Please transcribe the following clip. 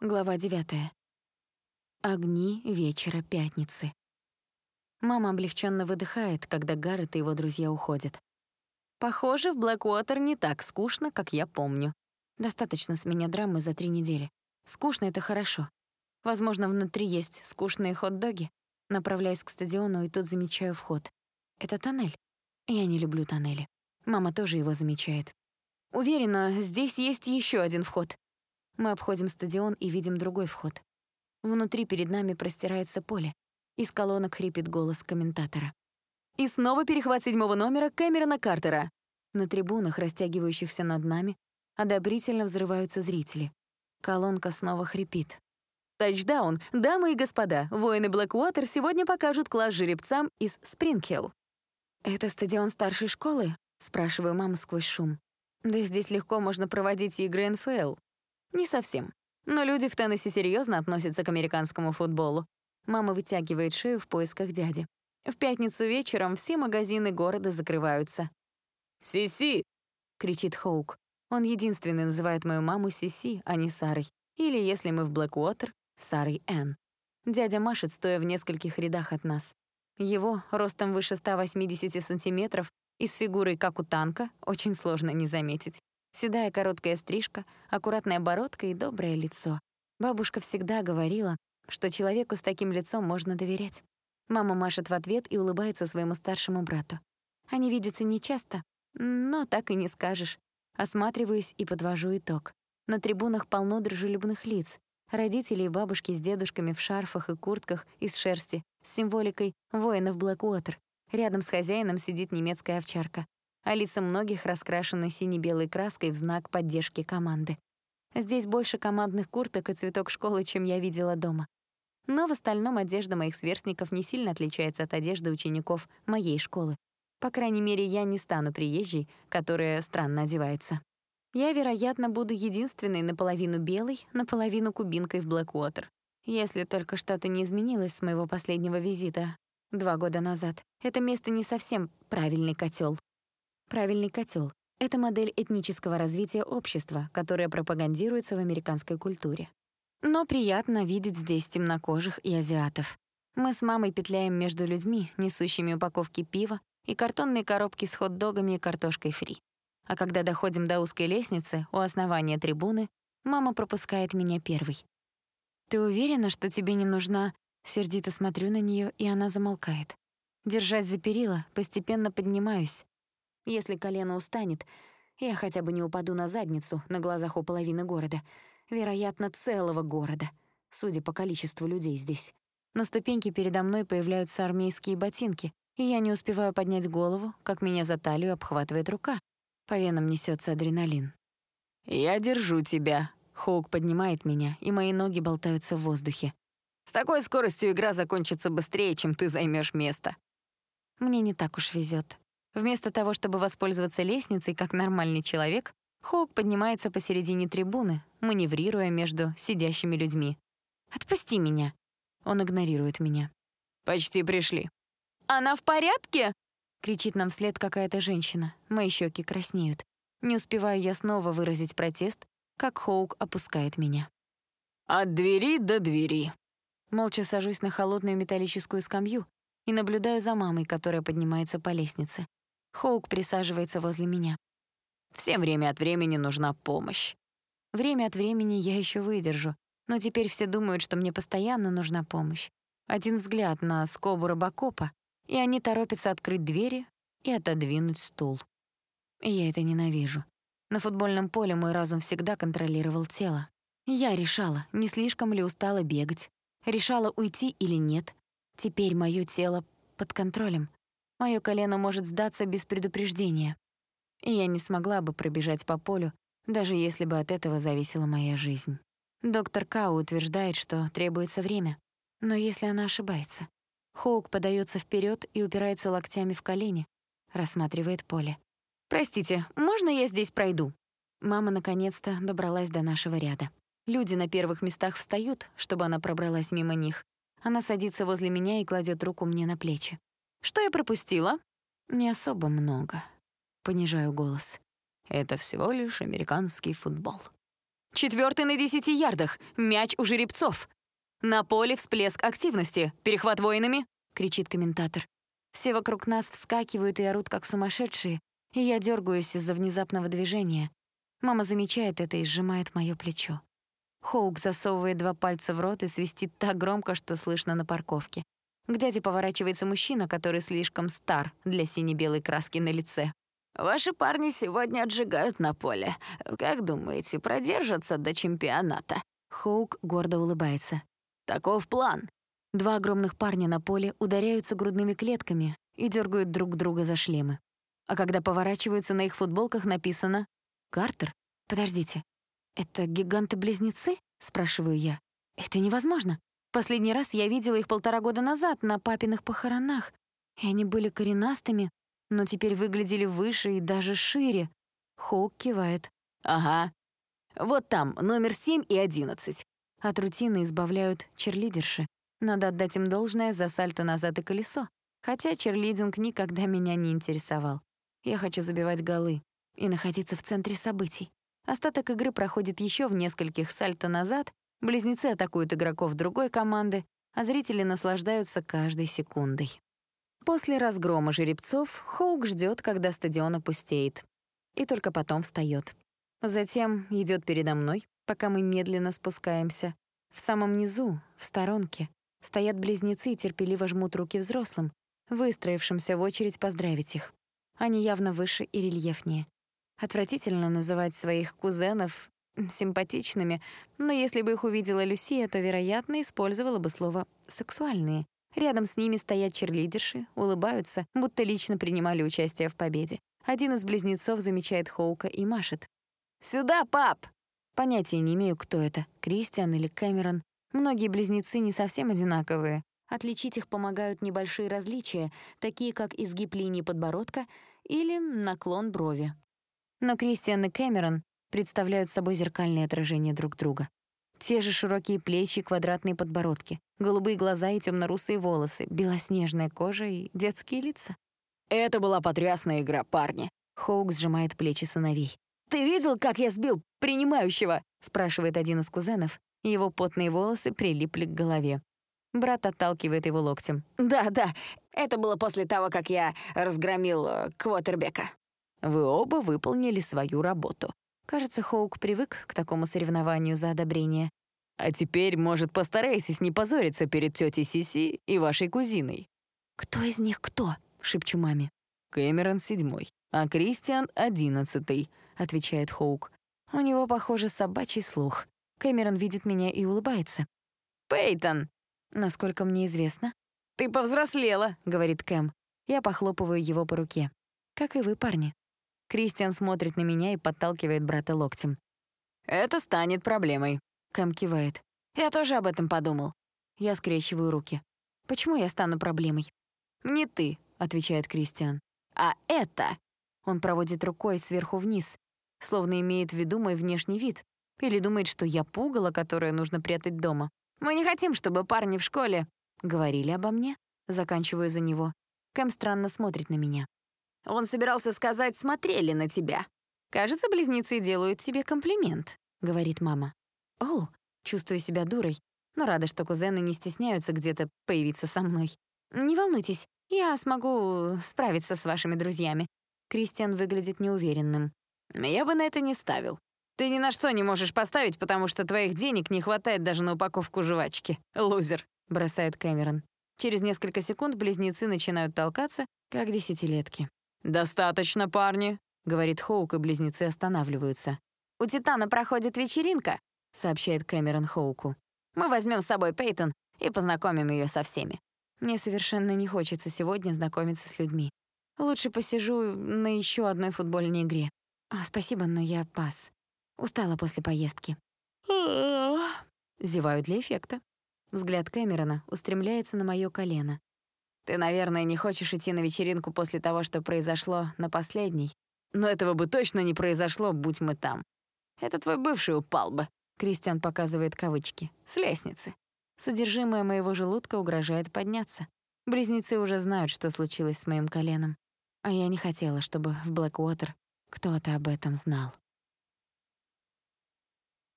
Глава 9. Огни вечера пятницы. Мама облегченно выдыхает, когда Гаррет и его друзья уходят. Похоже, в Блэквотер не так скучно, как я помню. Достаточно с меня драмы за три недели. Скучно — это хорошо. Возможно, внутри есть скучные хот-доги. Направляюсь к стадиону и тут замечаю вход. Это тоннель. Я не люблю тоннели. Мама тоже его замечает. Уверена, здесь есть еще один вход. Мы обходим стадион и видим другой вход. Внутри перед нами простирается поле. Из колонок хрипит голос комментатора. И снова перехват седьмого номера Кэмерона Картера. На трибунах, растягивающихся над нами, одобрительно взрываются зрители. Колонка снова хрипит. Тачдаун, дамы и господа, воины Блэквотер сегодня покажут класс жеребцам из Спрингхилл. «Это стадион старшей школы?» — спрашиваю маму сквозь шум. «Да здесь легко можно проводить игры НФЛ. Не совсем. Но люди в Теннесси серьезно относятся к американскому футболу. Мама вытягивает шею в поисках дяди. В пятницу вечером все магазины города закрываются. «Си-си!» — кричит Хоук. Он единственный называет мою маму Сиси, а не Сарой. Или, если мы в Блэквотер, Сарой Энн. Дядя машет, стоя в нескольких рядах от нас. Его, ростом выше 180 сантиметров и с фигурой, как у танка, очень сложно не заметить. Седая короткая стрижка, аккуратная бородка и доброе лицо. Бабушка всегда говорила, что человеку с таким лицом можно доверять. Мама машет в ответ и улыбается своему старшему брату. Они видятся нечасто, но так и не скажешь. Осматриваюсь и подвожу итог. На трибунах полно дружелюбных лиц. Родители и бабушки с дедушками в шарфах и куртках из шерсти с символикой воинов Блэквотер. Рядом с хозяином сидит немецкая овчарка а лица многих раскрашены сине-белой краской в знак поддержки команды. Здесь больше командных курток и цветок школы, чем я видела дома. Но в остальном одежда моих сверстников не сильно отличается от одежды учеников моей школы. По крайней мере, я не стану приезжей, которая странно одевается. Я, вероятно, буду единственной наполовину белой, наполовину кубинкой в Блэквотер. Если только что-то не изменилось с моего последнего визита два года назад. Это место не совсем правильный котел. Правильный котел — это модель этнического развития общества, которая пропагандируется в американской культуре. Но приятно видеть здесь темнокожих и азиатов. Мы с мамой петляем между людьми, несущими упаковки пива и картонные коробки с хот-догами и картошкой фри. А когда доходим до узкой лестницы у основания трибуны, мама пропускает меня первой. «Ты уверена, что тебе не нужна...» Сердито смотрю на нее, и она замолкает. Держась за перила, постепенно поднимаюсь, если колено устанет, я хотя бы не упаду на задницу на глазах у половины города. Вероятно, целого города, судя по количеству людей здесь. На ступеньке передо мной появляются армейские ботинки, и я не успеваю поднять голову, как меня за талию обхватывает рука. По венам несется адреналин. «Я держу тебя», — Хоук поднимает меня, и мои ноги болтаются в воздухе. «С такой скоростью игра закончится быстрее, чем ты займешь место». Мне не так уж везет. Вместо того, чтобы воспользоваться лестницей, как нормальный человек, Хоук поднимается посередине трибуны, маневрируя между сидящими людьми. «Отпусти меня!» Он игнорирует меня. «Почти пришли». «Она в порядке?» — кричит нам вслед какая-то женщина. Мои щеки краснеют. Не успеваю я снова выразить протест, как Хоук опускает меня. «От двери до двери». Молча сажусь на холодную металлическую скамью и наблюдаю за мамой, которая поднимается по лестнице. Хоук присаживается возле меня. «Всем время от времени нужна помощь». Время от времени я еще выдержу, но теперь все думают, что мне постоянно нужна помощь. Один взгляд на скобу робокопа, и они торопятся открыть двери и отодвинуть стул. И я это ненавижу. На футбольном поле мой разум всегда контролировал тело. Я решала, не слишком ли устала бегать, решала уйти или нет. Теперь моё тело под контролем. Моё колено может сдаться без предупреждения. И я не смогла бы пробежать по полю, даже если бы от этого зависела моя жизнь. Доктор Кау утверждает, что требуется время. Но если она ошибается? Хоук подается вперед и упирается локтями в колени, рассматривает поле. «Простите, можно я здесь пройду?» Мама наконец-то добралась до нашего ряда. Люди на первых местах встают, чтобы она пробралась мимо них. Она садится возле меня и кладет руку мне на плечи. Что я пропустила? Не особо много. Понижаю голос. Это всего лишь американский футбол. Четвертый на десяти ярдах. Мяч у жеребцов. На поле всплеск активности. Перехват воинами, кричит комментатор. Все вокруг нас вскакивают и орут, как сумасшедшие, и я дергаюсь из-за внезапного движения. Мама замечает это и сжимает мое плечо. Хоук засовывает два пальца в рот и свистит так громко, что слышно на парковке. К дяде поворачивается мужчина, который слишком стар для сине-белой краски на лице. «Ваши парни сегодня отжигают на поле. Как думаете, продержатся до чемпионата?» Хоук гордо улыбается. «Таков план». Два огромных парня на поле ударяются грудными клетками и дергают друг друга за шлемы. А когда поворачиваются, на их футболках написано «Картер? Подождите, это гиганты-близнецы?» — спрашиваю я. «Это невозможно. Последний раз я видела их полтора года назад на папиных похоронах, и они были коренастыми, но теперь выглядели выше и даже шире. Хоук кивает. «Ага. Вот там, номер 7 и 11». От рутины избавляют черлидерши. Надо отдать им должное за сальто назад и колесо. Хотя черлидинг никогда меня не интересовал. Я хочу забивать голы и находиться в центре событий. Остаток игры проходит еще в нескольких сальто назад, близнецы атакуют игроков другой команды, а зрители наслаждаются каждой секундой. После разгрома жеребцов Хоук ждет, когда стадион опустеет. И только потом встает. Затем идет передо мной, пока мы медленно спускаемся. В самом низу, в сторонке, стоят близнецы и терпеливо жмут руки взрослым, выстроившимся в очередь поздравить их. Они явно выше и рельефнее. Отвратительно называть своих кузенов симпатичными, но если бы их увидела Люсия, то, вероятно, использовала бы слово «сексуальные», Рядом с ними стоят черлидерши, улыбаются, будто лично принимали участие в победе. Один из близнецов замечает Хоука и машет. «Сюда, пап!» Понятия не имею, кто это, Кристиан или Кэмерон. Многие близнецы не совсем одинаковые. Отличить их помогают небольшие различия, такие как изгиб линии подбородка или наклон брови. Но Кристиан и Кэмерон представляют собой зеркальное отражение друг друга. Те же широкие плечи, квадратные подбородки, голубые глаза и темно-русые волосы, белоснежная кожа и детские лица. «Это была потрясная игра, парни!» Хоук сжимает плечи сыновей. «Ты видел, как я сбил принимающего?» спрашивает один из кузенов. Его потные волосы прилипли к голове. Брат отталкивает его локтем. «Да, да, это было после того, как я разгромил э, Квотербека». Вы оба выполнили свою работу. Кажется, Хоук привык к такому соревнованию за одобрение. А теперь, может, постарайтесь не позориться перед тетей Сиси и вашей кузиной. «Кто из них кто?» — шепчу маме. «Кэмерон седьмой, а Кристиан одиннадцатый», — отвечает Хоук. У него, похоже, собачий слух. Кэмерон видит меня и улыбается. «Пейтон!» «Насколько мне известно». «Ты повзрослела», — говорит Кэм. Я похлопываю его по руке. «Как и вы, парни». Кристиан смотрит на меня и подталкивает брата локтем. «Это станет проблемой», — Кэм кивает. «Я тоже об этом подумал». Я скрещиваю руки. «Почему я стану проблемой?» «Не ты», — отвечает Кристиан. «А это...» Он проводит рукой сверху вниз, словно имеет в виду мой внешний вид. Или думает, что я пугало, которое нужно прятать дома. «Мы не хотим, чтобы парни в школе...» «Говорили обо мне?» Заканчиваю за него. Кэм странно смотрит на меня. Он собирался сказать «смотрели на тебя». «Кажется, близнецы делают тебе комплимент», — говорит мама. «О, чувствую себя дурой, но рада, что кузены не стесняются где-то появиться со мной. Не волнуйтесь, я смогу справиться с вашими друзьями». Кристиан выглядит неуверенным. «Я бы на это не ставил. Ты ни на что не можешь поставить, потому что твоих денег не хватает даже на упаковку жвачки. Лузер», — бросает Кэмерон. Через несколько секунд близнецы начинают толкаться, как десятилетки. «Достаточно, парни», — говорит Хоук, и близнецы останавливаются. «У Титана проходит вечеринка», — сообщает Кэмерон Хоуку. «Мы возьмем с собой Пейтон и познакомим ее со всеми». Мне совершенно не хочется сегодня знакомиться с людьми. Лучше посижу на еще одной футбольной игре. О, спасибо, но я пас. Устала после поездки. Зевают для эффекта. Взгляд Кэмерона устремляется на мое колено. Ты, наверное, не хочешь идти на вечеринку после того, что произошло на последней. Но этого бы точно не произошло, будь мы там. Это твой бывший упал бы. Кристиан показывает кавычки. С лестницы. Содержимое моего желудка угрожает подняться. Близнецы уже знают, что случилось с моим коленом. А я не хотела, чтобы в Блэквотер кто-то об этом знал.